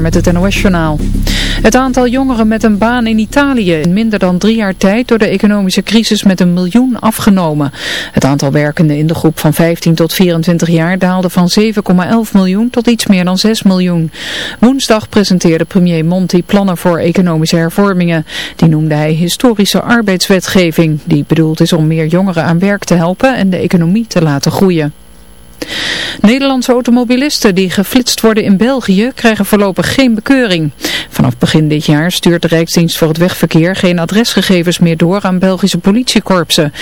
met het NOS-journaal. Het aantal jongeren met een baan in Italië in minder dan drie jaar tijd door de economische crisis met een miljoen afgenomen. Het aantal werkenden in de groep van 15 tot 24 jaar daalde van 7,11 miljoen tot iets meer dan 6 miljoen. Woensdag presenteerde premier Monti plannen voor economische hervormingen. Die noemde hij historische arbeidswetgeving, die bedoeld is om meer jongeren aan werk te helpen en de economie te laten groeien. Nederlandse automobilisten die geflitst worden in België krijgen voorlopig geen bekeuring. Vanaf begin dit jaar stuurt de Rijksdienst voor het Wegverkeer geen adresgegevens meer door aan Belgische politiekorpsen.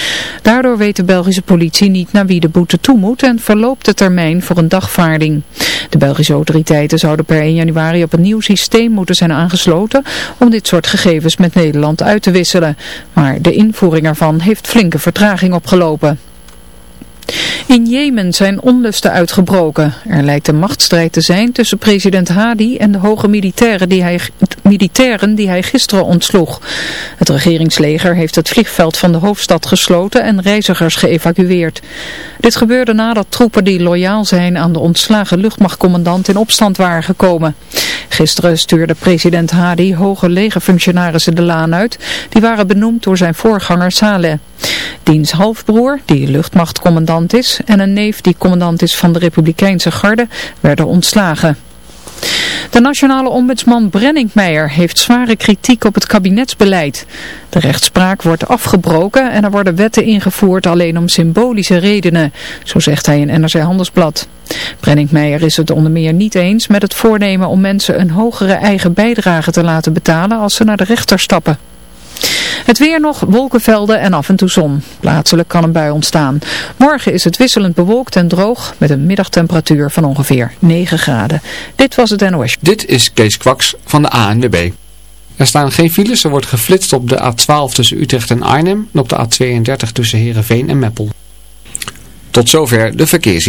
Daardoor weet de Belgische politie niet naar wie de boete toe moet en verloopt de termijn voor een dagvaarding. De Belgische autoriteiten zouden per 1 januari op een nieuw systeem moeten zijn aangesloten om dit soort gegevens met Nederland uit te wisselen. Maar de invoering ervan heeft flinke vertraging opgelopen. In Jemen zijn onlusten uitgebroken. Er lijkt een machtsstrijd te zijn tussen president Hadi en de hoge militairen die hij, militairen die hij gisteren ontsloeg. Het regeringsleger heeft het vliegveld van de hoofdstad gesloten en reizigers geëvacueerd. Dit gebeurde nadat troepen die loyaal zijn aan de ontslagen luchtmachtcommandant in opstand waren gekomen. Gisteren stuurde president Hadi hoge legerfunctionarissen de laan uit. Die waren benoemd door zijn voorganger Saleh. Diens halfbroer, die luchtmachtcommandant is, en een neef die commandant is van de Republikeinse Garde, werden ontslagen. De nationale ombudsman Brenningmeijer heeft zware kritiek op het kabinetsbeleid. De rechtspraak wordt afgebroken en er worden wetten ingevoerd alleen om symbolische redenen, zo zegt hij in NRC Handelsblad. Brenningmeijer is het onder meer niet eens met het voornemen om mensen een hogere eigen bijdrage te laten betalen als ze naar de rechter stappen. Het weer nog, wolkenvelden en af en toe zon. Plaatselijk kan een bui ontstaan. Morgen is het wisselend bewolkt en droog met een middagtemperatuur van ongeveer 9 graden. Dit was het NOS. Dit is Kees Kwaks van de ANWB. Er staan geen files, er wordt geflitst op de A12 tussen Utrecht en Arnhem en op de A32 tussen Heerenveen en Meppel. Tot zover de verkeers.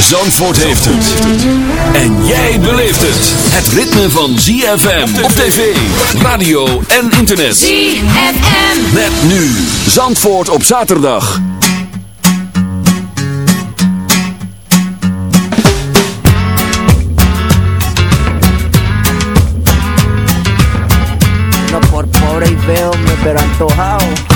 Zandvoort heeft het. En jij beleeft het. Het ritme van ZFM op tv, radio en internet. ZFM. Met nu Zandvoort op zaterdag. No por pobre y feo, me pero antojado.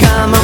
Cama,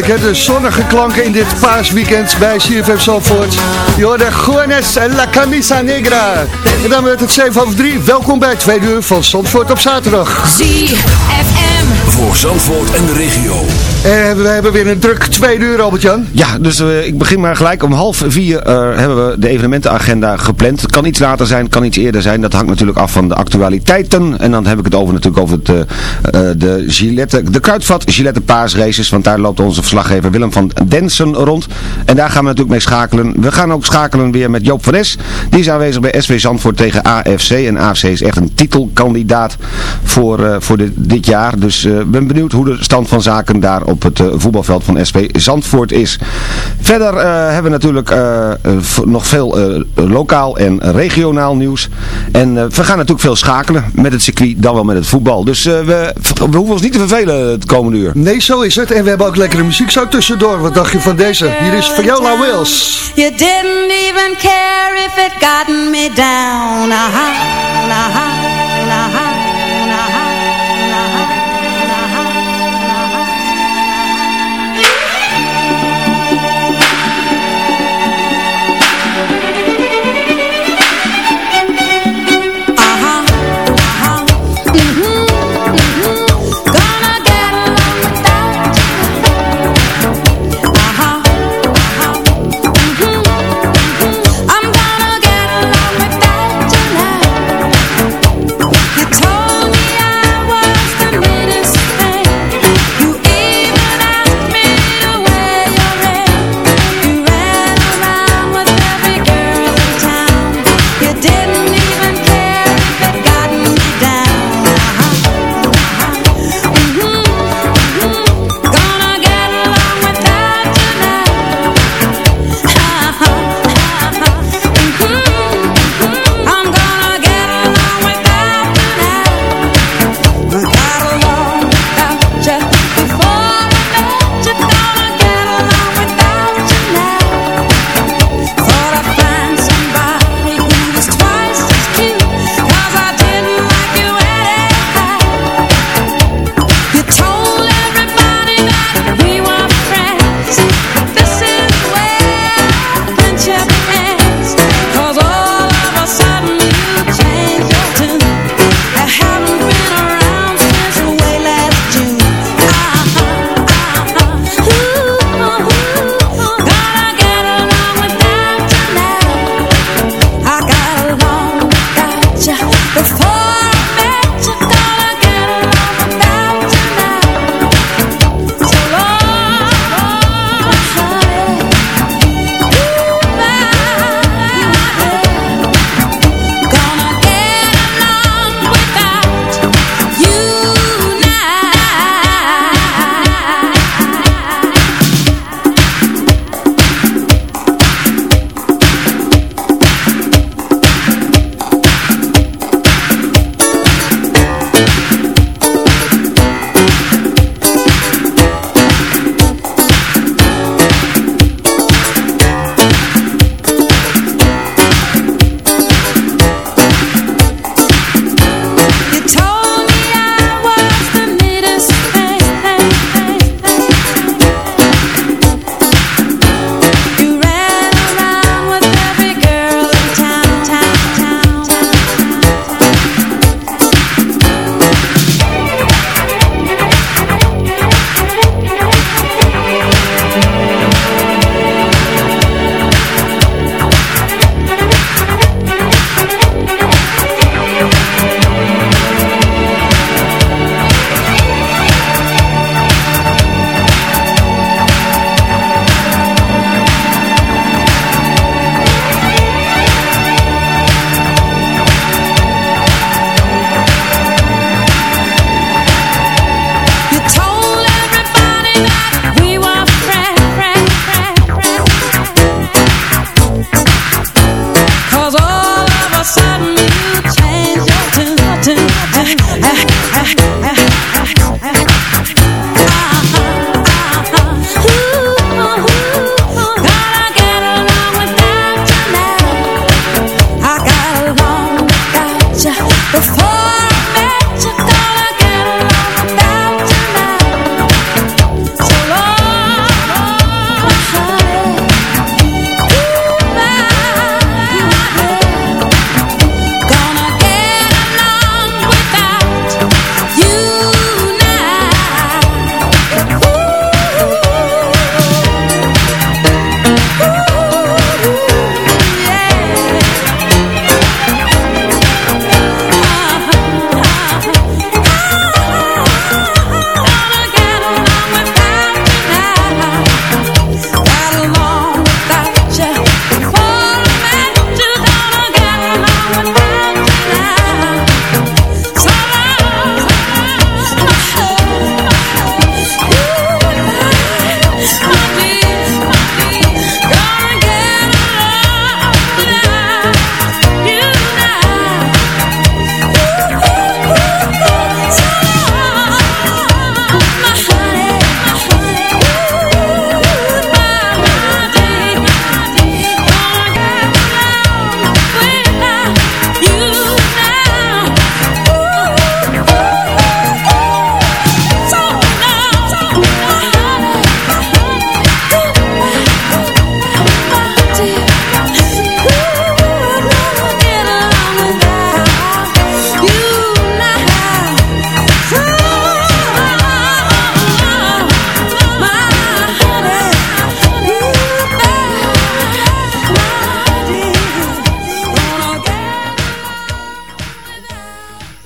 Heerlijk hè, de zonnige klanken in dit paasweekend bij CFM Zandvoort. Je hoorde Juanes en La Camisa Negra. En dan werd het 7 over 3. Welkom bij het tweede uur van Zandvoort op zaterdag. ZFM. Voor Zandvoort en de regio. We hebben weer een druk tweede uur, Albert-Jan. Ja, dus eh, ik begin maar gelijk. Om half vier eh, hebben we de evenementenagenda gepland. Het kan iets later zijn, kan iets eerder zijn. Dat hangt natuurlijk af van de actualiteiten. En dan heb ik het over natuurlijk over eh, de Gillette, de Kruidvat Gillette paasraces. Want daar loopt onze verslaggever Willem van Densen rond. En daar gaan we natuurlijk mee schakelen. We gaan ook schakelen weer met Joop van Es. Die is aanwezig bij SV Zandvoort tegen AFC. En AFC is echt een titelkandidaat voor, voor dit, dit jaar. Dus ik ben benieuwd hoe de stand van zaken daar op het eh, voetbalveld van SV Zandvoort is. Verder eh, hebben we natuurlijk eh, nog veel eh, lokaal en regionaal nieuws. En eh, we gaan natuurlijk veel schakelen met het circuit, dan wel met het voetbal. Dus eh, we, we hoeven ons niet te vervelen het komende uur. Nee, zo is het. En we hebben ook lekkere muziek zo tussendoor. Wat dacht je van deze? Hier is Viola Wills. You didn't even care if it gotten me down. Aha, aha, aha, aha,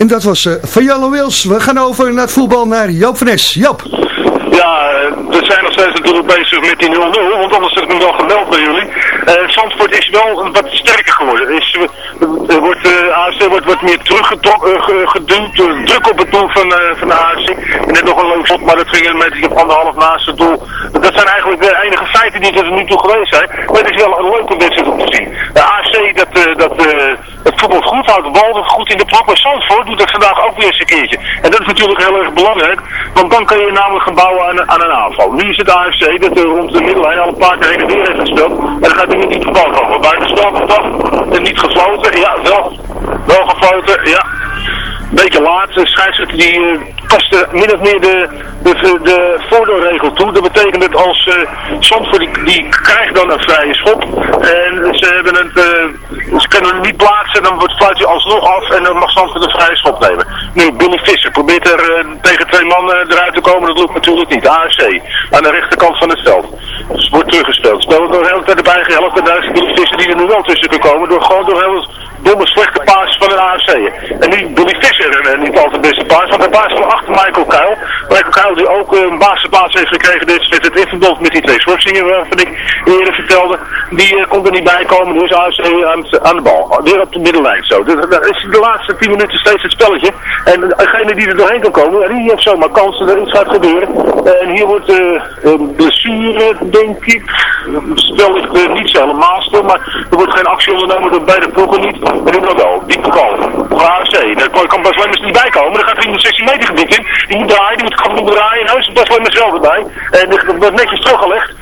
En dat was uh, van Jan Wils. We gaan over naar het voetbal naar Joop van Es. Joop. Ja, we zijn nog steeds natuurlijk bezig met die 0-0, want anders heb ik hem wel gemeld bij jullie. Uh, Zandvoort is wel wat sterker geworden. Is, uh, wordt, uh, AFC wordt wat meer teruggeduwd, druk op het doel van, van de. En net nog een leuk shot, maar dat ging een meter op anderhalf naast het doel. Dat zijn eigenlijk de enige feiten die er nu toe geweest zijn. Maar het is wel een leuke wedstrijd om te zien. De AFC, dat, dat, het voetbal goed houdt, de bal goed in de plak. Maar Zandvoort doet dat vandaag ook weer eens een keertje. En dat is natuurlijk heel erg belangrijk, want dan kan je namelijk gaan bouwen aan, aan een aanval. Nu is het AFC dat rond de middellijn al een paar keer heen en weer heeft gespeeld. En dan gaat hij niet het geval komen. Buitenspel? En niet gefloten? Ja, wel. Wel gefloten, ja. Beetje laat. De scheidsrechter die uh, min of meer de, de, de voordeelregel toe. Dat betekent dat als uh, die, die krijgt dan een vrije schop. En ze, hebben het, uh, ze kunnen hem niet plaatsen. Dan wordt fluitje alsnog af. En dan mag Zandvoort een vrije schop nemen. Nu, Billy Visser probeert er tegen twee man eruit te komen. Dat lukt natuurlijk niet. AFC. Aan de rechterkant van het veld. Dus wordt teruggespeeld. Spelen door de hele tijd de. En daar is Billy Visser die er nu wel tussen kan komen. Door gewoon door heel domme slechte paas van een AFC. En nu Billy Visser en niet altijd de paas van achter Michael Kuil. Kuil die ook een basisplaats heeft gekregen. Dit met het in met die twee schorsingen waarvan ik eerder vertelde. Die uh, komt er niet bij komen. Dus AFC aan, aan, de bal. Weer op de middenlijn zo. Dus dat is de laatste 10 minuten steeds het spelletje. En degene die er doorheen kan komen, die heeft zomaar kansen dat er iets gaat gebeuren. en hier wordt een blessure, denk ik. Spel ligt niet zo helemaal stil, maar er wordt geen actie ondernomen door beide ploegen niet. En nu nog wel, diepe bal. Voor AFC. Daar kan Bas Lemmers niet bij komen. Dan gaat hij in de 16 meter gebied in. Die moet draaien, die moet gewoon draaien. En nou is Bas Lemmers wel erbij. En dat wordt netjes teruggelegd.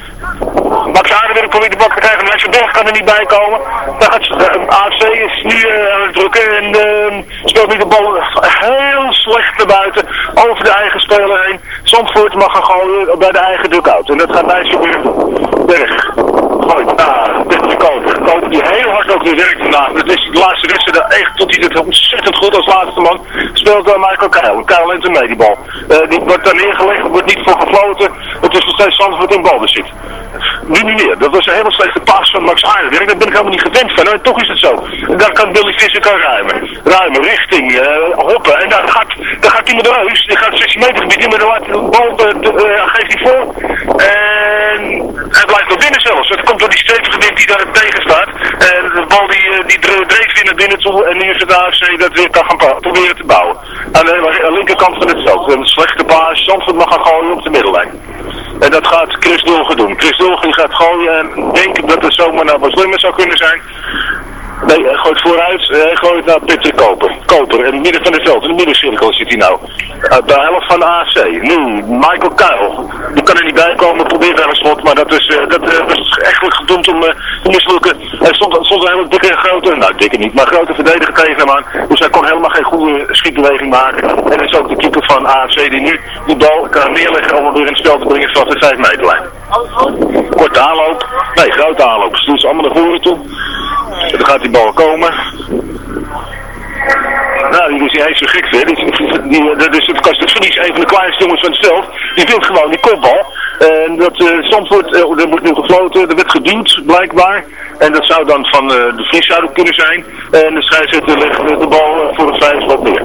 Max Aardenwerk probeert de bak te krijgen, maar Berg kan er niet bij komen. Dan gaat, uh, AFC is nu uh, aan het drukken en uh, speelt nu de bal heel slecht naar buiten, over de eigen speler heen. Zandvoort mag gaan gooien bij de eigen dugout. En dat gaat bij weer Berg. Gooit naar de Koper. Koper die heel hard werkt vandaag. Dat is de laatste wedstrijd echt tot hij het ontzettend goed als laatste man. Speelt door Michael Keil. Keil neemt hem mee die bal. die wordt daar neergelegd, wordt niet voor gefloten. Het is nog steeds Zandvoort in balbezit. Nu niet meer. Dat was een hele slechte pas van Max Aardenwerk. Daar ben ik helemaal niet gewend van. Toch is het zo. Daar kan Billy Visser kan ruimen. Ruimen, richting, uh, hoppen. En daar gaat, daar gaat hij huis. Die gaat 16 meter gebied in, maar dan de bal, uh, geeft hij voor. En hij blijft nog binnen zelfs. Dat komt door die stevige wind die daar tegen staat. En de bal die, die dreef weer naar binnen toe. En nu is het AFC dat weer kan gaan proberen te bouwen. Aan de linkerkant van het veld. Een slechte paas. Zandvoort mag gooien op de middellijn. En dat gaat Chris Dolge doen. Chris Dolge gaat gooien en denkt dat het zomaar naar Bas zou kunnen zijn. Nee, hij gooit vooruit. Hij gooit naar Peter Koper. Koper, in het midden van het veld. In de middencirkel zit hij nou. de helft van de AC. Nu, Michael Kuil. Die kan er niet bij komen. Probeert wel een schot. Maar dat is, uh, dat, uh, gedoemd om te mislukken. Hij stond, stond een dikke grote, nou dikke niet, maar grote verdediger tegen hem aan. Dus hij kon helemaal geen goede schietbeweging maken. En dat is ook de keeper van AFC die nu die bal kan neerleggen om hem weer in het spel te brengen vanaf de 5 meterlijn. Korte aanloop. Nee, grote aanloop. Ze allemaal naar voren toe. Dan gaat die bal komen. Die is niet eens zo gek, hè. Dat is het kastverlies, een van de kleinste jongens van het. Die vindt gewoon die kopbal. En dat uh, Zandvoort, uh, er wordt nu gefloten, er werd geduwd, blijkbaar. En dat zou dan van uh, de Vries zouden kunnen zijn. En de scheidsrechter legt de bal voor het schot neer.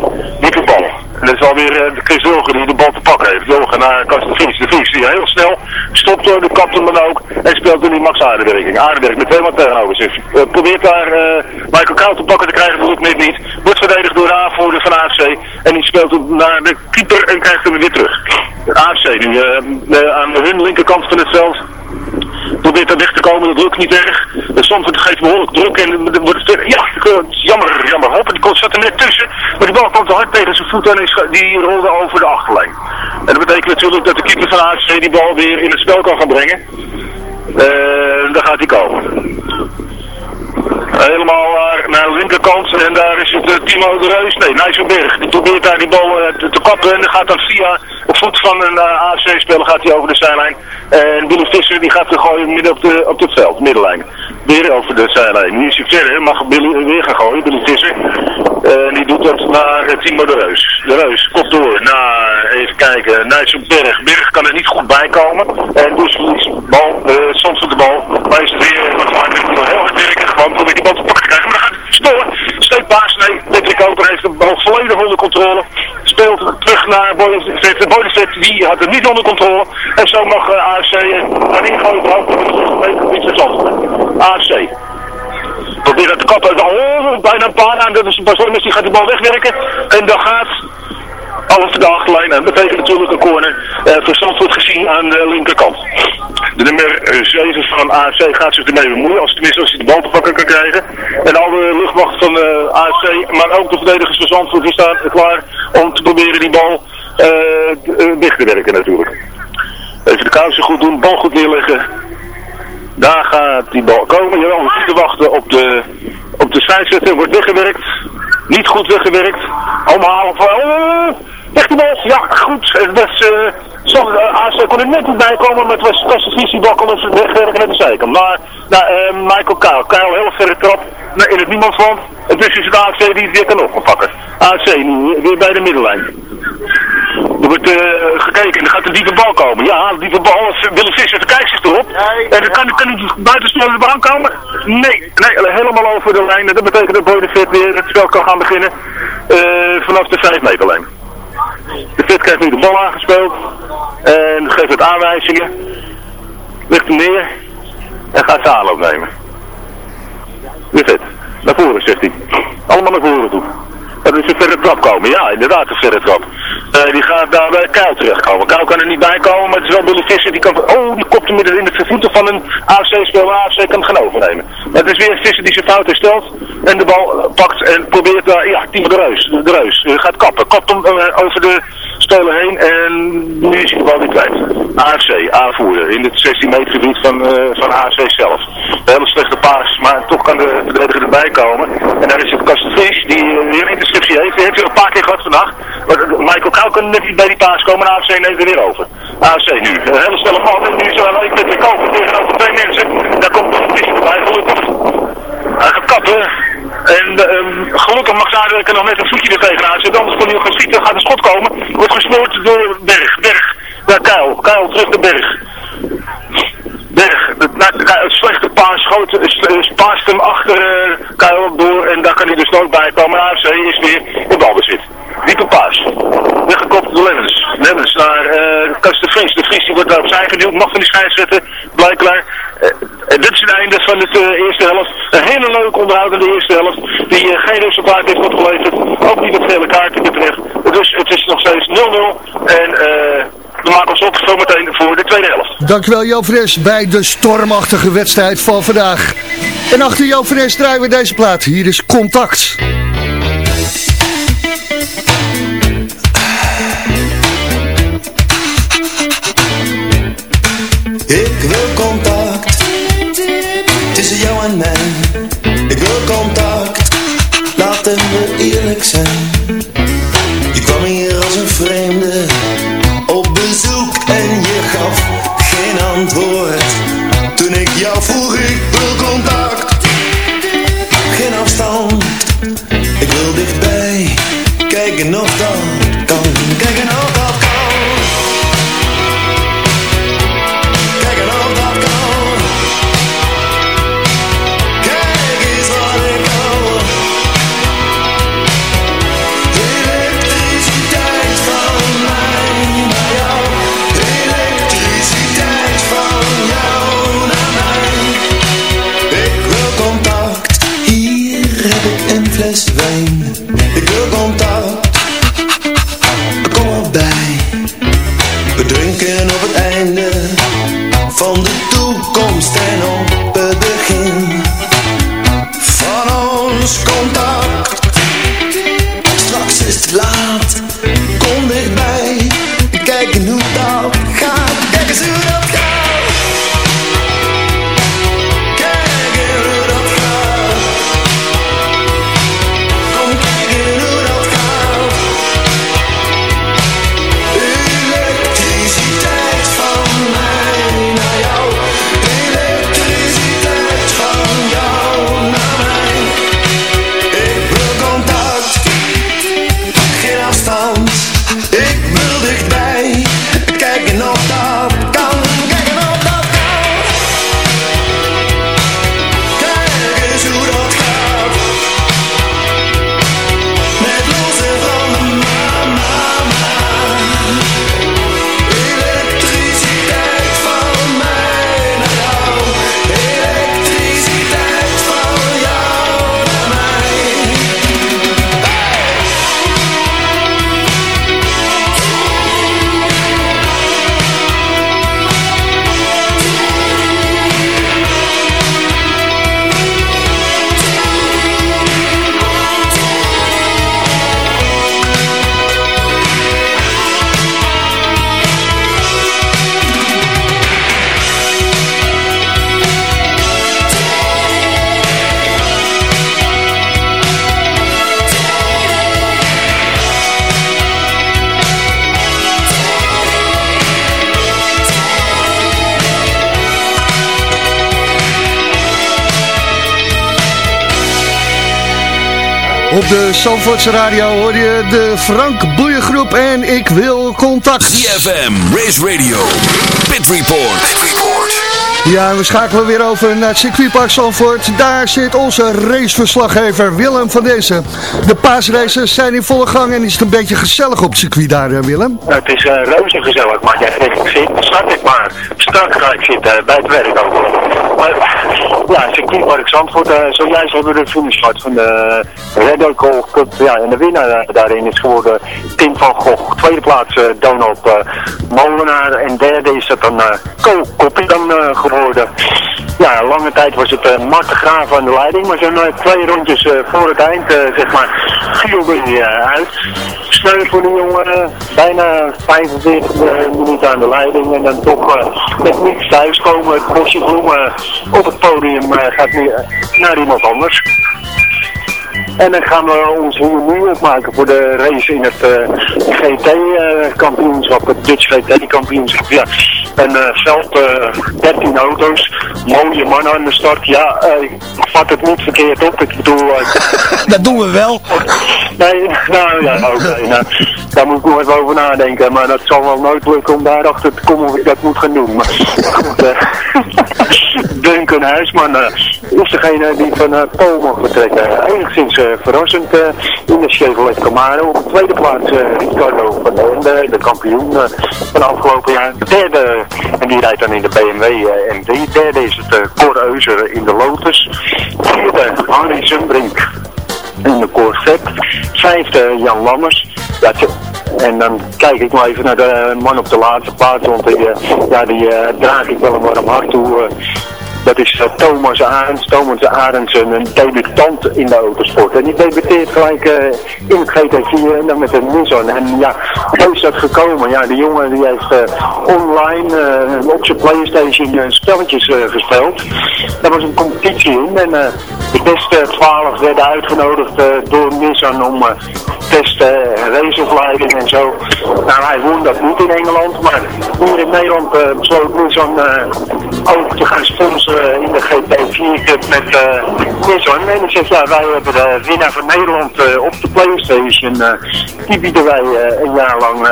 En dat is alweer uh, Chris Wilger die de bal te pakken heeft. Wilger naar Kast de Vries. Die heel snel stopt door de kapten dan ook. En speelt die Max Aardewerking. Aardewerk met twee man tegenover zich. Uh, probeert daar Michael Koud te pakken te krijgen, lukt net niet. Wordt verdedigd door de aanvoerder van AFC. En die speelt hem naar de keeper en krijgt hem weer terug. AFC nu aan hun linkerkant van het veld probeert er weg te komen, dat lukt niet erg. Soms geeft behoorlijk druk en dan wordt het, ja, jammer, jammer hopen. Die zat er net tussen, maar die bal kwam te hard tegen zijn voeten en die rolde over de achterlijn. En dat betekent natuurlijk dat de keeper van AFC die bal weer in het spel kan gaan brengen. Uh, daar gaat hij komen. Helemaal naar de linkerkant en daar is het uh, Timo de Reus, nee, Nijsselberg. Die probeert daar die bal uh, te, te, kappen en dan gaat dan via de voet van een uh, AFC-speler gaat hij over de zijlijn. En Billy Visser die gaat er gooien midden op, het veld, middenlijn. Weer over de zijlijn. Nu is hij verder, mag Billy weer gaan gooien, Billy Visser. En die doet dat naar Timo de Reus. De Reus, kop door naar, even kijken, Nijsselberg. Berg kan er niet goed bij komen. En dus verliest bal, soms de bal. Speelt terug naar Bodenstedt. Eh, die had het niet onder controle. En zo mag uh, AFC gaan ingooien. AFC. Probeer het te kappen. Oh, bijna een paar aan. Dat is een persoon, die gaat de bal wegwerken. En dan gaat alles de achterlijn. En dat betekent natuurlijk een corner. Uh, voor gezien aan de linkerkant. De nummer 7 van AFC gaat zich ermee bemoeien. Als, tenminste als hij de bal te pakken kan krijgen. En alle luchtmacht van uh, AFC, maar ook de verdedigers van Zandvoort, staan klaar om te proberen die bal uh, dicht te werken natuurlijk. Even de kousen goed doen, bal goed neerleggen. Daar gaat die bal komen. Jawel, we zitten wachten op de, op de scheidsrechter. Wordt weggewerkt. Niet goed weggewerkt. Omhalen van... Weg die bal. Ja, goed. Het was... Uh, zo, uh, kon er net niet bij komen, maar het was, was de visiebal kon het wegwerken naar de zijkant. Maar nou, uh, Michael Kuil. Kuil heel verre trap naar, in het niemandsland. En dus is het AFC die het weer kan oppakken. AFC nu weer bij de middellijn. Er wordt uh, gekeken, er gaat een diepe bal komen. Ja, een diepe bal, Willem Visser kijkt zich erop. En dan kan, kan hij buiten de baan komen? Nee, nee, helemaal over de lijn. Dat betekent dat Bonifit weer het spel kan gaan beginnen uh, vanaf de 5 meterlijn. De Fit krijgt nu de bal aangespeeld en geeft het aanwijzingen. Ligt hem neer en gaat zijn aanloop nemen. De Fit, naar voren zegt hij. Allemaal naar voren toe. Dat is een verre trap komen. Ja, inderdaad, een verre trap. Uh, die gaat daar bij Kuil terechtkomen. Kuil kan er niet bij komen, maar het is wel Billy Visser. Die kan, oh, die kopt hem in het voeten van een AFC-speler. AFC kan het gaan overnemen. Het is weer Visser die zijn fout herstelt. En de bal pakt en probeert daar, ja, Timo de Reus. De Reus uh, gaat kappen. Kapt hem uh, over de speler heen en nu is hij de bal weer kwijt. AFC, aanvoerder. In het 16 meter gebied van, van AFC zelf. Een hele slechte paas, maar toch kan de verdediger erbij komen. En dan is het Kastevries die weer een interceptie heeft. Die heeft hij een paar keer gehad vannacht. Michael Kou kan net niet bij die paas komen en AFC neemt er weer over. AFC nu, een hele snelle man. En nu er alleen met de koper tegenover twee mensen. Daar komt een visje bij, gelukkig. Hij gaat kappen. En um, gelukkig mag Zuiderwijk er nog net een voetje er tegenaan zetten. Anders kon hij gaan schieten, gaat een schot komen. Wordt gesmoord door Berg. Berg naar Kuil. Kuil terug Berg. Berg, het slechte paas schoot, paast hem achter uh, Kuil door en daar kan hij dus nooit bij komen. AFC is weer in balbezit. Diepe paas. Weggekopt door Lemmens. Lemmens naar uh, de Vries. De Vries die wordt daar opzij geduwd, mag van die scheidsrechter, blijkbaar. Uh, dit is het einde van de eerste helft. Een hele leuke onderhoudende eerste helft, die uh, geen resultaat heeft opgeleverd. Ook niet met gele kaarten betreft. Dus het is nog steeds 0-0 en we maken ons op zometeen voor de tweede helft. Dankjewel Jo Fres bij de stormachtige wedstrijd van vandaag. En achter Jo Fres draaien we deze plaat. Hier is Contact. Ik wil contact tussen jou en mij. Ik wil contact, laten we eerlijk zijn. Op de Zandvoortse Radio hoor je de Frank Boeiengroep en ik wil contact. CFM, Race Radio, Pit Report. Pit Report. Ja, we schakelen weer over naar het circuitpark Zandvoort. Daar zit onze raceverslaggever Willem van deze. De paasraces zijn in volle gang en is het een beetje gezellig op het circuit daar, eh, Willem? Het is uh, reuze gezellig, maar jij denkt, ik zit, start ik maar. Straks ga ik zitten, bij het werk ook. Ja, circuitpark Zandvoort, uh, zojuist hebben we de finish van de Red Bull Cup. Ja, en de winnaar daarin is geworden Tim van Gogh. Tweede plaats Donald Molenaar en derde is dat dan uh, Co Koppie dan geworden Ja, lange tijd was het uh, Mart de Graaf aan de leiding, maar uh, twee rondjes uh, voor het eind, zeg maar, viel hij uit. Sneu voor de jongen, bijna 45 minuten aan de leiding en dan toch met niets thuiskomen. Het bosje bloemen op het podium gaat nu naar iemand anders. En dan gaan we ons hier nu opmaken voor de race in het GT-kampioenschap, het Dutch GT-kampioenschap. Ja, een uh, veld, 13 auto's, mooie mannen aan de start. Ja, ik vat het niet verkeerd op. Ik bedoel... dat doen we wel. Nee, nou ja, oké. nou, daar moet ik nog even over nadenken. Maar dat zal wel nooit lukken om daarachter te komen of ik dat moet gaan doen. Maar goed, Duncan Huisman is degene die van uh, Pool mag vertrekken. Enigszins verrassend de Chevrolet Camaro. Tweede plaats Ricardo van Ende, de kampioen van afgelopen jaar. De derde, en die rijdt dan in de BMW M3. Derde is het Euser in de Lotus. Vierde, Harry Zumbrink in de Corvette. Vijfde, Jan Lammers. En dan kijk ik maar even naar de man op de laatste plaats, want die, ja, die draag ik wel een warm hart toe. Dat is uh, Thomas Arends. Thomas Arends, een debutant in de autosport. En die debuteert gelijk uh, in het GT4 en dan met een Nissan. En ja, hoe is dat gekomen? Ja, de jongen die heeft online op zijn Playstation spelletjes gespeeld. Daar was een competitie in en de beste 12 werden uitgenodigd door Nissan om testen, raceopleiding en zo. Nou, hij won dat niet in Engeland, maar hier in Nederland besloot Nissan ook te gaan sponsoren uh, in de GP4 Cup met uh, Nissan. En ik zeg, wij hebben de winnaar van Nederland uh, op de Playstation. die bieden wij een jaar lang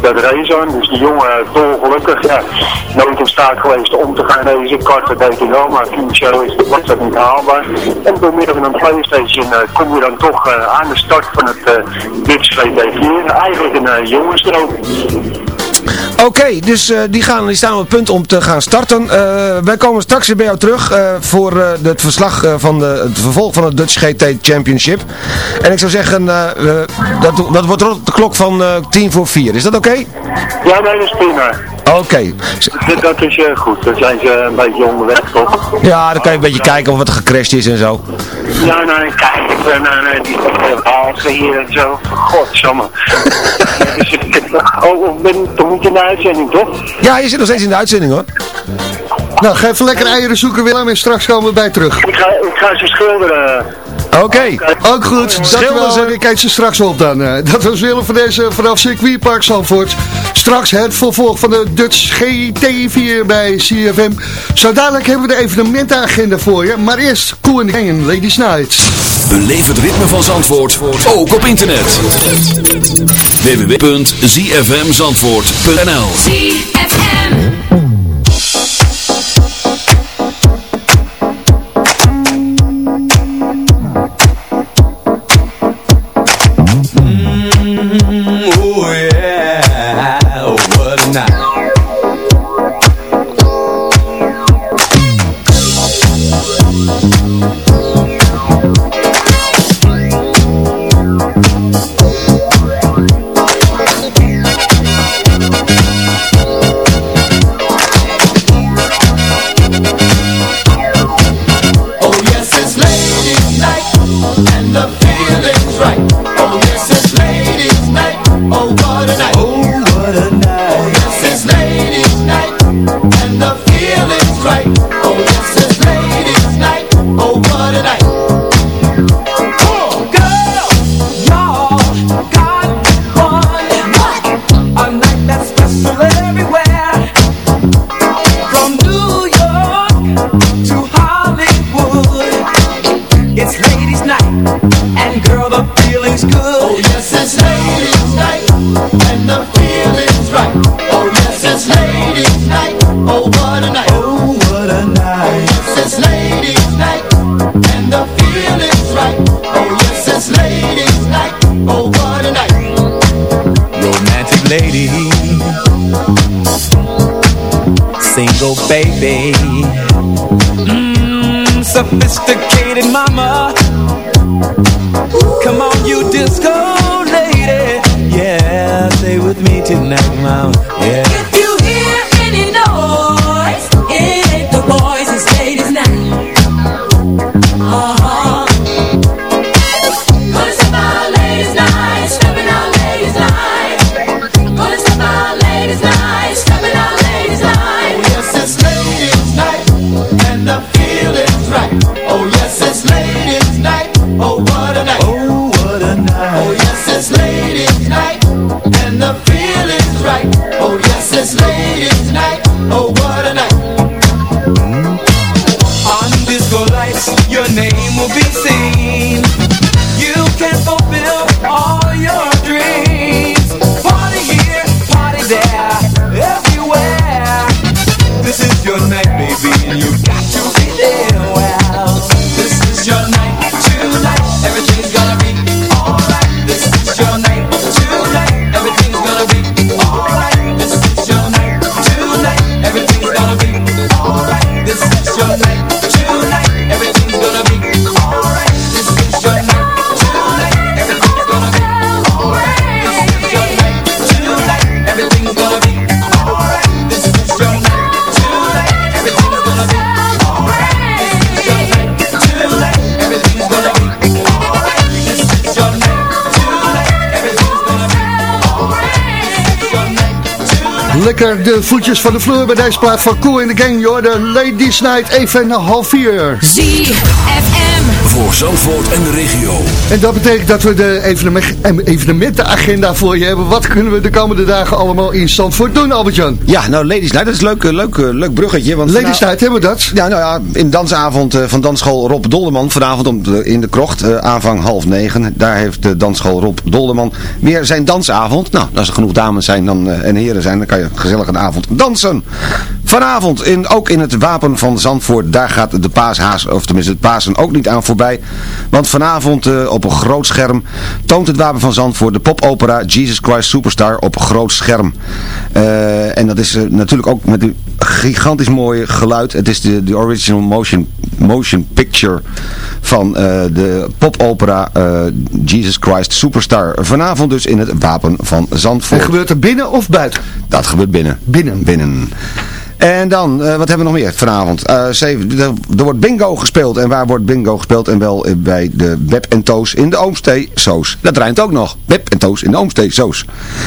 dat race aan. Dus die jongen dolgelukkig, ja, nooit in staat geweest om te gaan racen. Karten deed hij wel, maar is, was dat niet haalbaar. En door middel van een Playstation kom je dan toch aan de start van het Dutch GP4. Eigenlijk een jongensdroom. Oké, dus uh, die, gaan, die staan op het punt om te gaan starten. Uh, wij komen straks weer bij jou terug uh, voor het verslag van de, het vervolg van het Dutch GT Championship. En ik zou zeggen, dat, dat wordt rond de klok van tien voor vier. Is dat oké? Okay? Ja, nee, dat is prima. Oké. Okay. Dat, is goed. Dan zijn ze een beetje onderweg, toch? Ja, dan kan je een beetje kijken of wat er gecrashed is en zo. Ja, nou, kijk ik naar uh, die Haalse hier en zo. Godsamme. dus oh, ben, dan moet je in de uitzending, toch? Ja, je zit nog steeds in de uitzending, hoor. Nou, ga even lekker eieren zoeken, Willem, en straks komen we bij terug. Ik ga, ik ga ze schilderen. Oké. Okay. Ook goed. Dankjewel. Ze. Ik kijk ze straks op dan. Dat was Willem van deze vanaf circuitpark Zandvoort. Straks het vervolg van de Dutch GT4 bij CFM. Zo dadelijk hebben we de evenementenagenda voor je. Maar eerst Cool in Canyon, Ladies Night. Beleef het ritme van Zandvoort, ook op internet. www.zfmzandvoort.nl Mm. Sophisticated mama. Lekker de voetjes van de vloer bij deze plaat van Cool in the Gang. Joh, de Ladies Night even half vier. ZFM. Voor Zandvoort en de regio. En dat betekent dat we de evenement, evenementenagenda voor je hebben. Wat kunnen we de komende dagen allemaal in Zandvoort doen, Albert-Jan? Ja, nou Ladies Night, dat is een leuk, eh, leuk, eh, leuk bruggetje. Want Ladies vanavond- Night, hebben we dat? Ja, nou ja, in dansavond eh, van dansschool Rob Dolderman. Vanavond om de- in de krocht, eh, aanvang half negen. Daar heeft de dansschool Rob Dolderman weer zijn dansavond. Nou, als er genoeg dames zijn dan, en heren zijn, dan kan je gezellig een avond dansen. Vanavond, in, ook in het Wapen van Zandvoort, daar gaat de paashaas, of tenminste het Pasen ook niet aan voorbij. Want vanavond eh, op een groot scherm toont het Wapen van Zandvoort de popopera Jesus Christ Superstar op een groot scherm. Eh, en dat is eh, natuurlijk ook met een gigantisch mooi geluid. Het is de, de original motion, motion picture van de popopera Jesus Christ Superstar. Vanavond dus in het Wapen van Zandvoort. En gebeurt er binnen of buiten? Dat gebeurt binnen. Binnen. Binnen. En dan, eh, wat hebben we nog meer vanavond? Eh, er, wordt bingo gespeeld. En waar wordt bingo gespeeld? En wel eh, bij de Beb en Toos in de Oomstee Soos. Dat rijmt ook nog. Beb en Toos in de Oomstee Soos.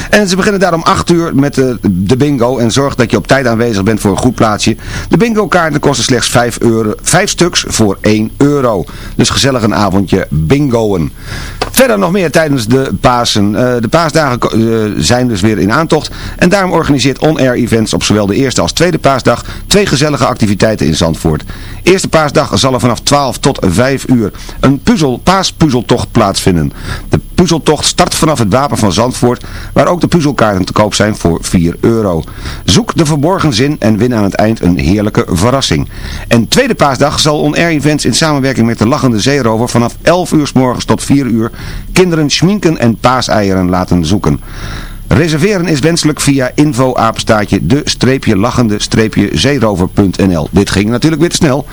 En ze beginnen daar om 8 uur met de, de bingo. En zorg dat je op tijd aanwezig bent voor een goed plaatsje. De bingo kaarten kosten slechts 5, euro, 5 stuks voor 1 euro. Dus gezellig een avondje bingoen. Verder nog meer tijdens de Pasen. De paasdagen zijn dus weer in aantocht. En daarom organiseert On Air Events op zowel de eerste als tweede paasdag twee gezellige activiteiten in Zandvoort. Eerste paasdag zal er vanaf 12 tot 5 uur een puzzel, paaspuzzeltocht plaatsvinden. De puzzeltocht start vanaf het Wapen van Zandvoort, waar ook de puzzelkaarten te koop zijn voor 4 euro. Zoek de verborgen zin en win aan het eind een heerlijke verrassing. En tweede paasdag zal On Air Events in samenwerking met de Lachende Zeerover vanaf 11 uur s morgens tot 4 uur kinderen schminken en paaseieren laten zoeken. Reserveren is wenselijk via info apenstaatje de streepje lachende streepje zeerover.nl. Dit ging natuurlijk weer snel.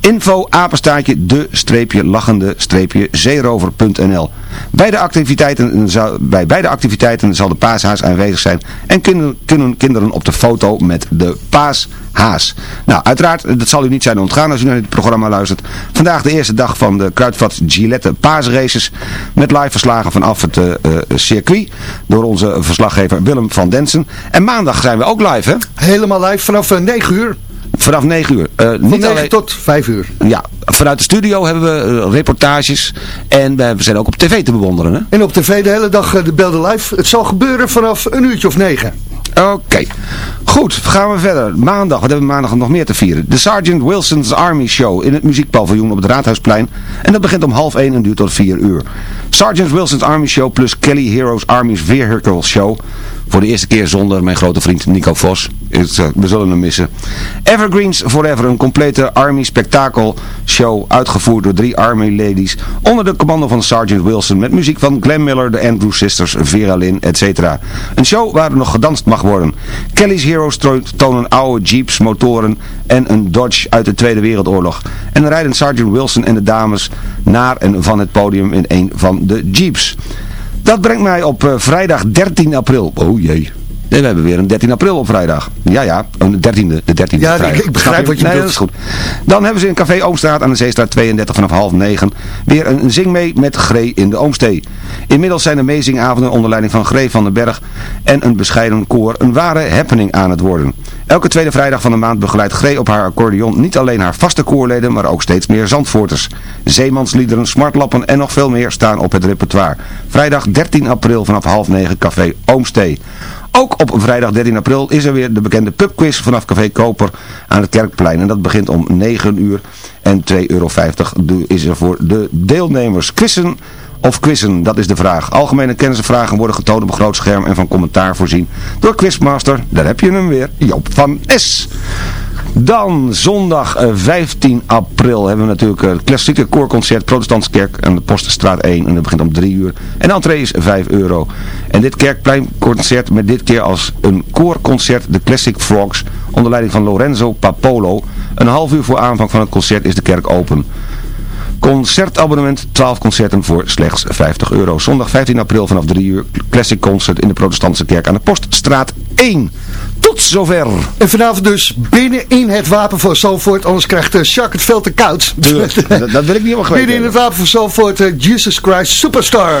Info apenstaatje de streepje lachende streepje zeerover.nl. Bij, de activiteiten bij beide activiteiten zal de paashaas aanwezig zijn en kunnen, kunnen kinderen op de foto met de paashaas. Nou, uiteraard, dat zal u niet zijn ontgaan als u naar dit programma luistert. Vandaag de eerste dag van de Kruidvat Gillette paasraces met live verslagen vanaf het eh, eh, circuit door onze verslaggever Willem van Densen. En maandag zijn we ook live, hè? Helemaal live vanaf eh, 9 uur. Vanaf 9 uur. Van niet 9 alleen... tot 5 uur. Ja, vanuit de studio hebben we eh, reportages en we zijn ook op tv te bewonderen, hè? En op tv de hele dag eh, de Belden live. Het zal gebeuren vanaf een uurtje of 9. Oké, goed, gaan we verder. Maandag, wat hebben we maandag nog meer te vieren? De Sergeant Wilson's Army Show in het muziekpaviljoen op het Raadhuisplein. En dat begint om half 1 en duurt tot 4 uur. Sergeant Wilson's Army Show plus Kelly Heroes Army's Vehicle Show Voor de eerste keer zonder mijn grote vriend Nico Vos. We zullen hem missen. Evergreens Forever, een complete Army spektakel show uitgevoerd door drie Army ladies onder de commando van Sergeant Wilson met muziek van Glenn Miller, de Andrew Sisters, Vera Lynn, etc. Een show waar er nog gedanst mag worden. Kelly's Heroes tonen oude jeeps, motoren en een Dodge uit de Tweede Wereldoorlog. En rijden Sergeant Wilson en de dames naar en van het podium in een van de jeeps. Dat brengt mij op eh, vrijdag 13 april. Oh jee. Nee, we hebben weer een 13 april op vrijdag. Ja, ja, een 13e, de 13e Ja, vrijdag. ik- ik begrijp wat je nee, bedoelt. dat is goed. Dan hebben ze in Café Oomstraat aan de Zeestraat 32 vanaf half negen weer een zing mee met Gree in de Oomstee. Inmiddels zijn de meezingavonden onder leiding van Gree van den Berg en een bescheiden koor een ware happening aan het worden. Elke tweede vrijdag van de maand begeleidt Gree op haar accordeon niet alleen haar vaste koorleden, maar ook steeds meer Zandvoorters. Zeemansliederen, smartlappen en nog veel meer staan op het repertoire. Vrijdag 13 april vanaf half negen Café Oomstee. Ook op vrijdag 13 april is er weer de bekende pubquiz vanaf Café Koper aan het Kerkplein. En dat begint om 9 uur en 2,50 euro is er voor de deelnemers. Quizzen of quizzen, dat is de vraag. Algemene kennisvragen worden getoond op een groot scherm en van commentaar voorzien door quizmaster, daar heb je hem weer, Joop van S. Dan zondag eh, 15 april hebben we natuurlijk het klassieke koorconcert Protestantse Kerk aan de Postenstraat 1 en dat begint om 3 uur. En de entree is 5 euro. En dit kerkpleinconcert met dit keer als een koorconcert de Classic Frogs onder leiding van Lorenzo Papolo. Een half uur voor aanvang van het concert is de kerk open. Concertabonnement 12 concerten voor slechts 50 euro. Zondag 15 april vanaf 3 uur Classic Concert in de Protestantse Kerk aan de Poststraat 1. Tot zover. En vanavond dus binnen in het Wapen van Zalvoort, anders krijgt uh, Jacques het veel te koud. Tuurlijk, dat, dat wil ik niet helemaal geweten Binnen in het Wapen van Zalvoort, uh, Jesus Christ Superstar.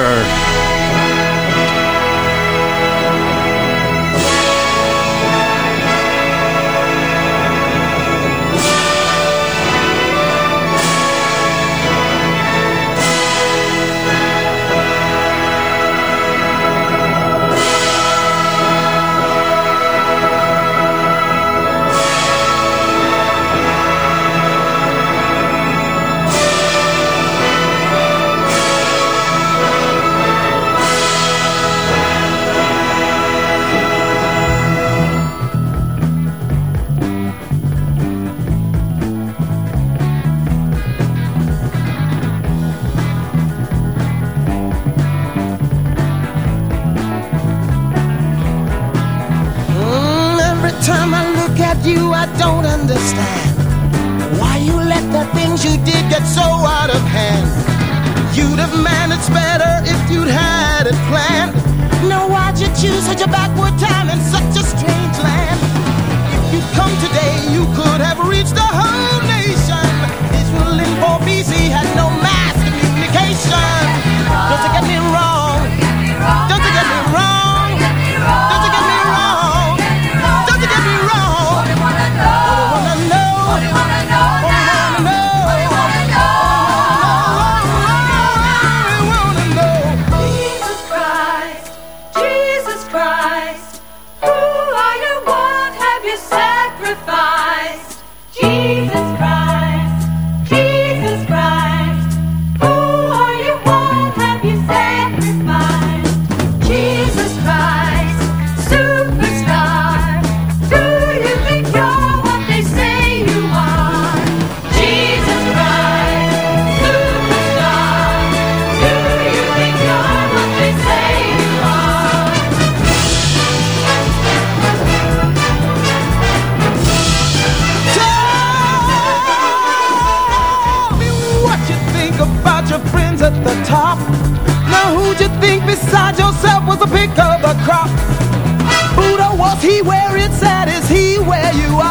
You, I don't understand why you let the things you did get so out of hand. You'd have managed better if you'd had it planned. Now why'd you choose such a backward time in such a strange land? If you'd come today, you could have reached the whole nation. Israel in 4 BC had no mass communication. Was the pick of the crop? Buddha, was he where it's at? Is he where you are?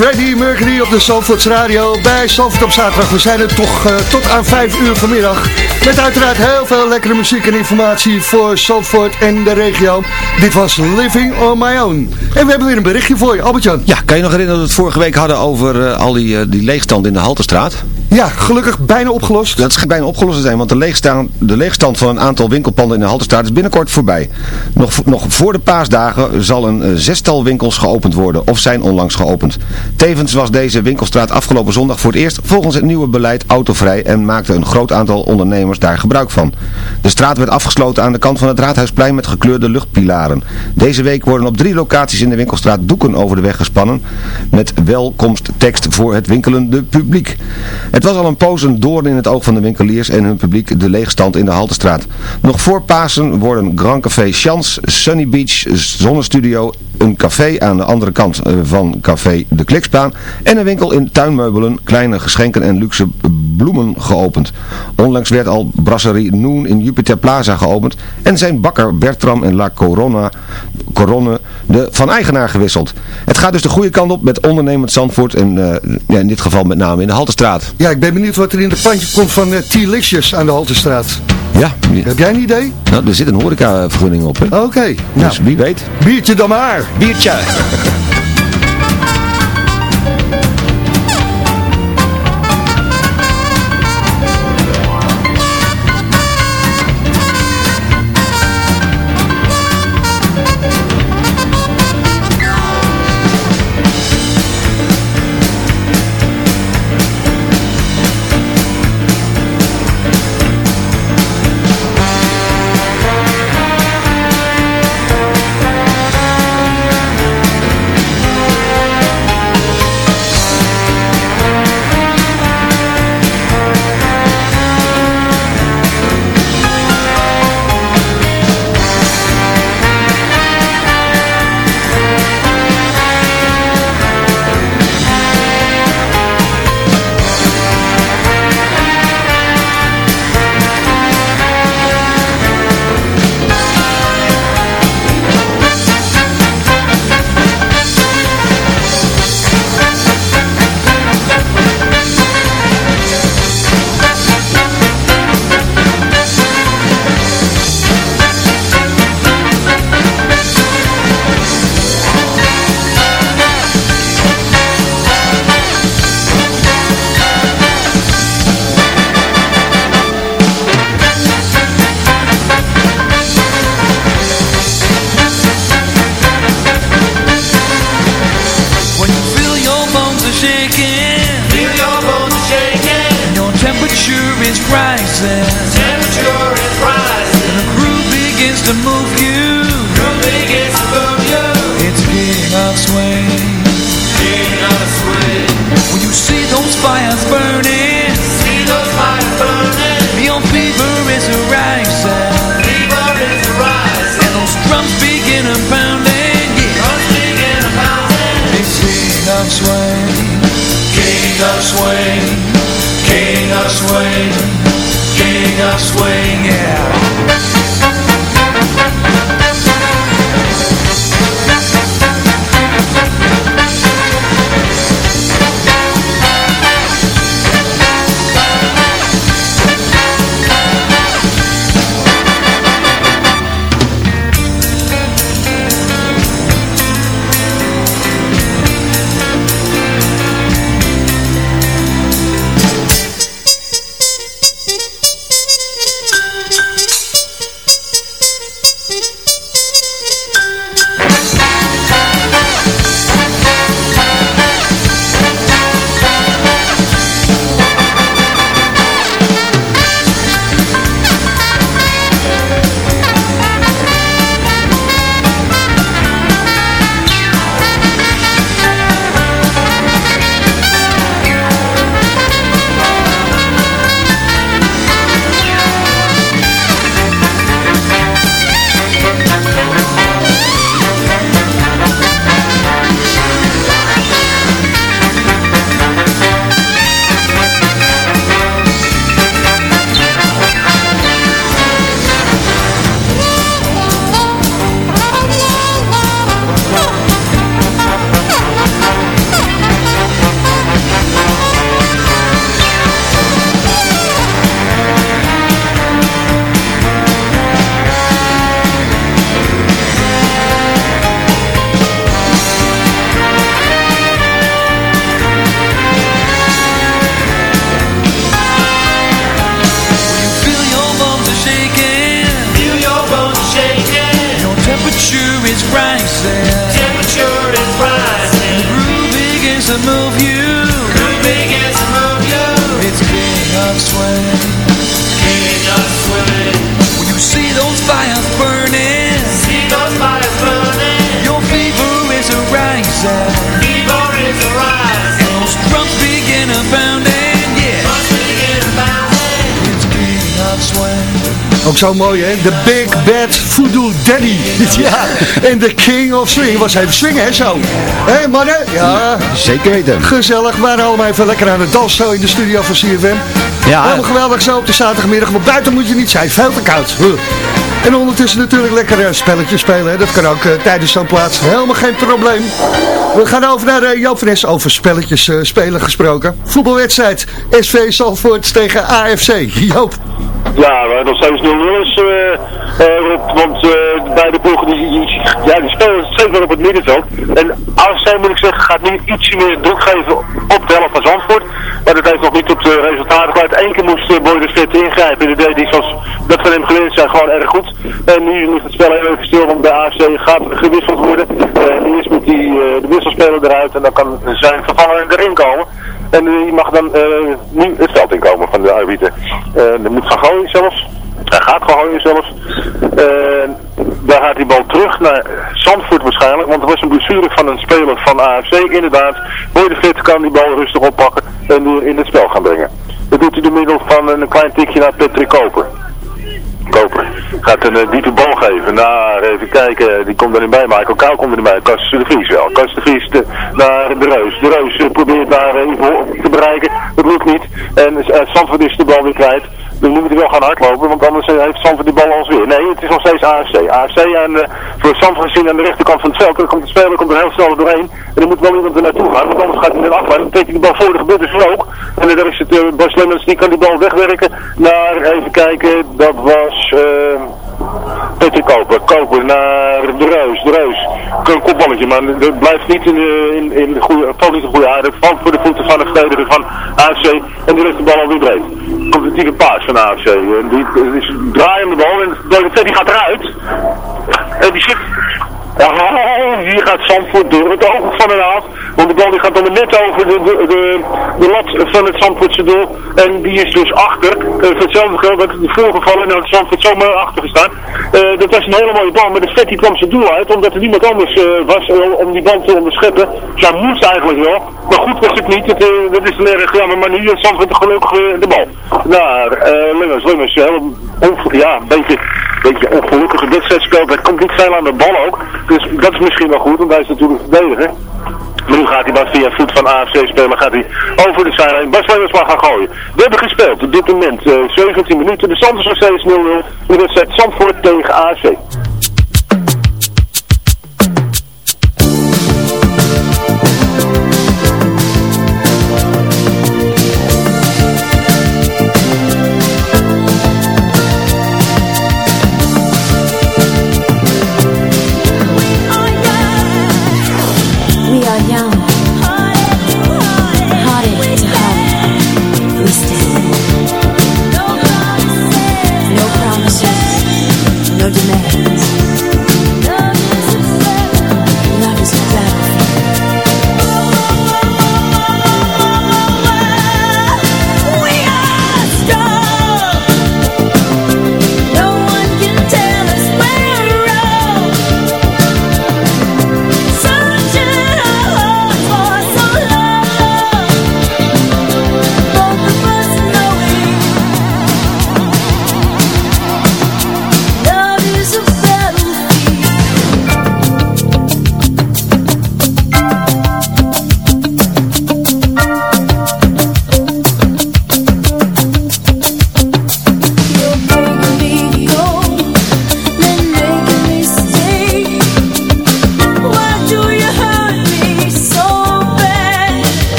Freddie Mercury op de Zandvoorts Radio bij Zandvoort op zaterdag. We zijn er toch uh, tot aan 5 uur vanmiddag. Met uiteraard heel veel lekkere muziek en informatie voor Zandvoort en de regio. Dit was Living on My Own. En we hebben weer een berichtje voor je, Albert-Jan. Ja, kan je nog herinneren dat we het vorige week hadden over uh, al die, uh, die leegstand in de Haltestraat? Ja, gelukkig bijna opgelost. Dat is bijna opgelost te zijn, want de, leegstand, de leegstand van een aantal winkelpanden in de Haltestraat is binnenkort voorbij. Nog, nog voor de paasdagen zal een uh, zestal winkels geopend worden, of zijn onlangs geopend. Tevens was deze winkelstraat afgelopen zondag voor het eerst volgens het nieuwe beleid autovrij en maakte een groot aantal ondernemers daar gebruik van. De straat werd afgesloten aan de kant van het Raadhuisplein met gekleurde luchtpilaren. Deze week worden op drie locaties in de winkelstraat doeken over de weg gespannen met welkomsttekst voor het winkelende publiek. Was al een poos een doorn in het oog van de winkeliers en hun publiek de leegstand in de Haltestraat. Nog voor Pasen worden Grand Café Chans, Sunny Beach, Zonnestudio, een café aan de andere kant van Café De Klikspaan en een winkel in tuinmeubelen, kleine geschenken en luxe bloemen geopend. Onlangs werd al Brasserie Noon in Jupiter Plaza geopend en zijn bakker Bertram en La Corona, Coronne de van eigenaar gewisseld. Het gaat dus de goede kant op met ondernemend Zandvoort en uh, ja, in dit geval met name in de Haltestraat. Ja, ik ben benieuwd wat er in de pandje komt van uh, T-Licious aan de Haltestraat. Ja. Heb jij een idee? Nou, er zit een horecavergunning op, hè? Oké. Okay, dus nou, wie weet. Biertje dan maar. Biertje. is rising. Temperature is rising. And the groove begins to move you. Groove begins to move you. It's king of swing. King of swing. When you see those fires burning. See those fires burning. Your fever is rising. Fever is rising. And those drums begin to pounding. Yeah. Begin to pounding. It's king of swing. King of swing King of Swing, King of Swing, yeah. Zo mooi, hè? The Big Bad Voodoo Daddy. ja, en de King of Swing. Was even swingen, hè, zo. Hé, mannen? Ja. Zeker weten. Gezellig. We waren allemaal even lekker aan het dansen zo in de studio van CFM. Ja. Helemaal geweldig zo op de zaterdagmiddag. Maar buiten moet je niet zijn. Veel te koud. En ondertussen natuurlijk lekker eh, spelletjes spelen. Hè. Dat kan ook eh, tijdens zo'n plaats. Helemaal geen probleem. We gaan over naar uh, Joop over spelletjes spelen gesproken. Voetbalwedstrijd. SV Zalvoort tegen AFC. Joop. Ja, maar nog steeds 0-0 is, Rob, want eh, beide ploegen die, die, ja, die spelen steeds wel op het middenveld. En AFC moet ik zeggen gaat nu ietsje meer druk geven op de helft van Zandvoort. Maar dat heeft nog niet tot de resultaten geleid. Eén keer moest uh, Boy de Vet ingrijpen en dat deed hij zoals dat van hem geleerd zijn gewoon erg goed. En nu ligt het spel even stil, want de AFC gaat gewisseld worden. Uh, eerst moet die, uh, de wisselspeler eruit en dan kan zijn vervanger erin komen. En die mag dan uh, nu het veld inkomen van de arbiter. Uh, dat moet gaan gooien zelfs. Hij gaat gooien zelfs. Uh, daar gaat die bal terug naar Zandvoort waarschijnlijk. Want er was een blessure van een speler van AFC inderdaad. Boy Fit kan die bal rustig oppakken en in het spel gaan brengen. Dat doet hij door middel van een klein tikje naar Patrick Koper. Koper. Gaat een uh, diepe bal geven. Naar, even kijken, die komt er niet bij, Michael Kou komt er niet bij, Kast de Vries wel, Kast de Vries de, naar de Reus, de Reus probeert daar uh, te bereiken, dat lukt niet, en uh, is de bal weer kwijt, dan moet hij wel gaan hardlopen, want anders heeft Zandvoort die bal ons weer. Nee, het is nog steeds AFC. AFC en uh, voor Zandvoort gezien aan de rechterkant van het veld, dan komt de speler komt er heel snel doorheen, en dan moet wel iemand er naartoe gaan, want anders gaat hij er af, dan trekt hij de bal voor, de gebeurt dus ook, en dan is het uh, Bas Lemmens, die kan die bal wegwerken naar, even kijken, dat was... Uh, Peter Koper, Koper naar de Reus, de Reus. Een kopballetje, maar dat blijft niet in de, in, in de goede, valt niet de goede aarde. Valt voor de voeten van de verdediger van AFC en die ligt de bal alweer breed. Komt een diepe paas van AFC. Die, is draaiende bal en de die gaat eruit. En die zit... Ja, hier gaat Zandvoort door het oog van een af. Want de bal die gaat dan net over de, de, de, de lat van het Zandvoortse doel. En die is dus achter. Uh, voor hetzelfde geld dat het voorgevallen en dat het Zandvoort zomaar achter gestaan. Uh, dat was een hele mooie bal. Maar de vet die kwam zijn doel uit. Omdat er niemand anders uh, was om die bal te onderscheppen. Ja, moest eigenlijk wel. Maar goed was het niet. Dat is een erg jammer. Maar nu heeft Zandvoort gelukkig de bal. Naar Lemmers. Lemmers. Ja, een beetje, beetje ongelukkige wedstrijd speelt. Er komt niet veel aan de bal ook. Dus dat is misschien wel goed, want hij is natuurlijk verdediger. Maar nu gaat hij dan via voet van AFC spelen, gaat hij over de zijlijn. Bas Lemmers mag gaan gooien. We hebben gespeeld op dit moment uh, 17 minuten. De stand is nog steeds 0-0. De wedstrijd Zandvoort tegen AFC.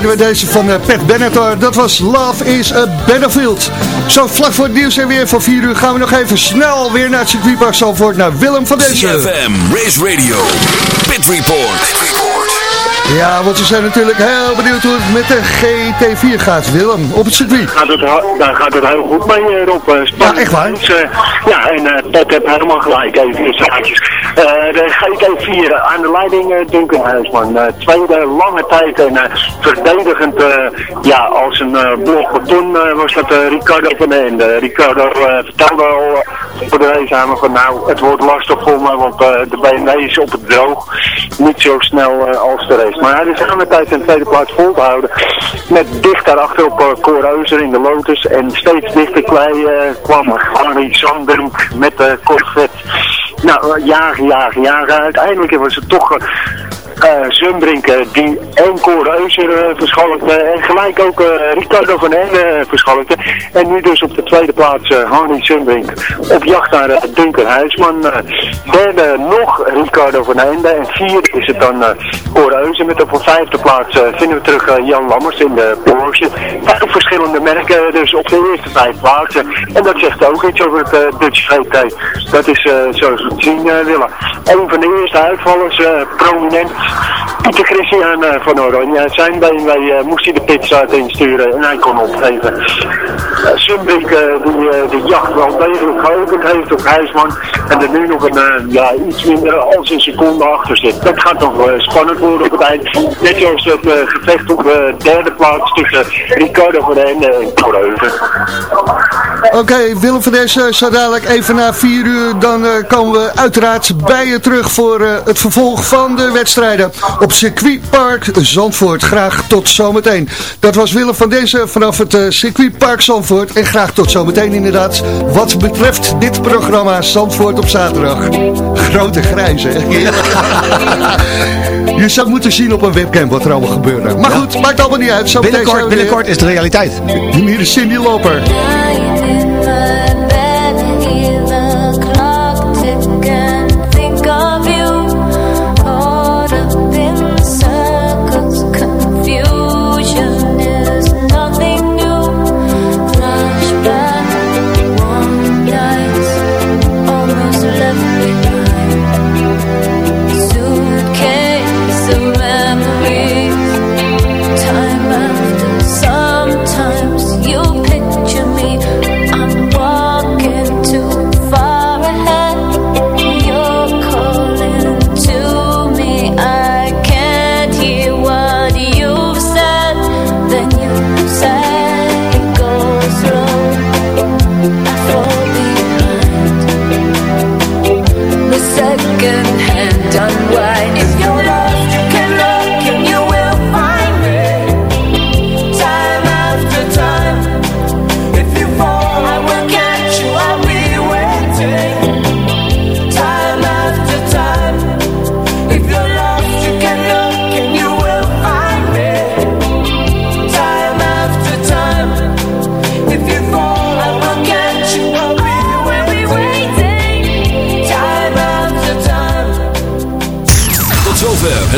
Draaiden we deze van uh, Pat Benatar. Dat was Love is a Battlefield. Zo vlak voor het nieuws en weer van 4 uur gaan we nog even snel weer naar het circuitpark Zalvoort naar Willem van deze. CFM, Race Radio, Pit Report. Ja, want we zijn natuurlijk heel benieuwd hoe het met de GT4 gaat. Willem, op het circuit. Gaat het, daar gaat het heel goed mee, eh, Rob. Uh, ja, echt waar? Dus, uh, ja, en uh, Pet heeft helemaal gelijk even de zaakjes. De GT4 aan de leiding Duncan Huisman. tweede lange tijd en verdedigend, ja, als een blok beton was dat Ricardo van Ende. Ricardo vertelde al voor de race van nou, het wordt lastig voor me, want de BMW is op het droog. Niet zo snel als de race. Maar hij is aan de tijd zijn tweede plaats vol te houden. Met dicht daarachter op uh, Cor in de Lotus. En steeds dichter klei uh, kwam Harry Sandbrink met de Corvette. Nou, jagen, jagen, jagen. Uiteindelijk was het toch uh, Zumbrinken die en Reuzer uh, verschalkte en gelijk ook uh, Ricardo van Ende verschalkte. En nu dus op de tweede plaats uh, Harry Zumbrink op jacht naar uh, Duncan Huisman. derde nog Ricardo van Ende en vierde is het dan uh. Met op de vijfde plaats vinden we terug Jan Lammers in de Porsche. Vijf verschillende merken dus op de eerste vijf plaatsen. En dat zegt ook iets over het Dutch GT. Dat is zoals we het zien willen. Een van de eerste uitvallers, prominent Pieter Christian van Oranje. Zijn BMW uh, moest hij de pitstraat insturen en hij kon opgeven. Uh, die de jacht wel degelijk geopend heeft op Huisman. En er nu nog een ja, iets minder als een seconde achter zit. Dat gaat nog spannend worden op het eind. Net zoals het gevecht op de derde plaats tussen Ricardo van en Correuven. Oké, Willem van Dessen, zo dadelijk even na vier uur. Dan komen we uiteraard bij je terug voor het vervolg van de wedstrijden op circuitpark Zandvoort. Graag tot zometeen. Dat was Willem van deze vanaf het uh, circuitpark Zandvoort. En graag tot zometeen inderdaad wat betreft dit programma Zandvoort op zaterdag. Grote grijze. Je zou moeten zien op een webcam wat er allemaal gebeurde. Maar goed, maakt allemaal niet uit. Zo binnenkort, binnenkort is de realiteit. Hier is Cindy Loper.